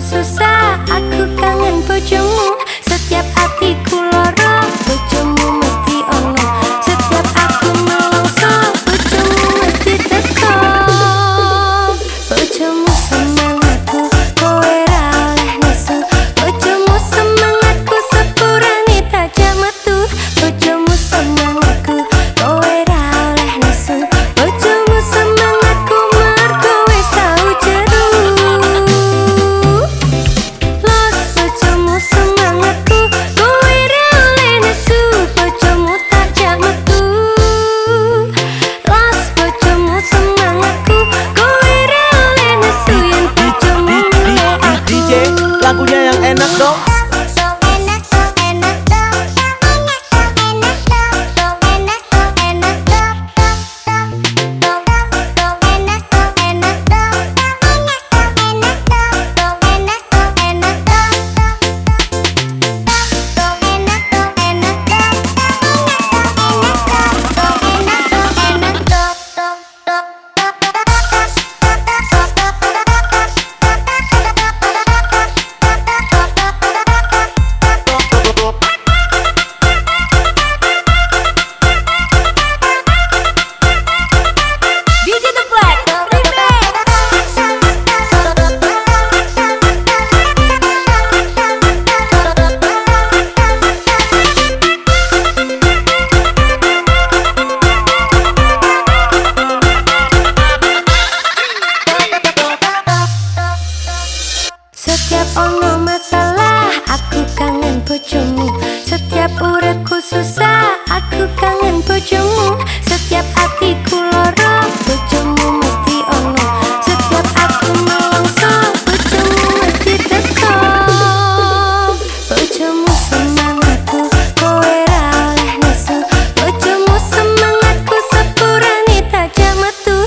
susah Aku kangen pocong bojomu. Setiap uratku susah Aku kangen bojomu. Setiap hatiku lorong. Bojomu mesti ono. Setiap aku melongso Bojomu mesti teko. Bojomu semangatku Kowe raleh nesu. Bojomu semangatku Sepurani tak jametu.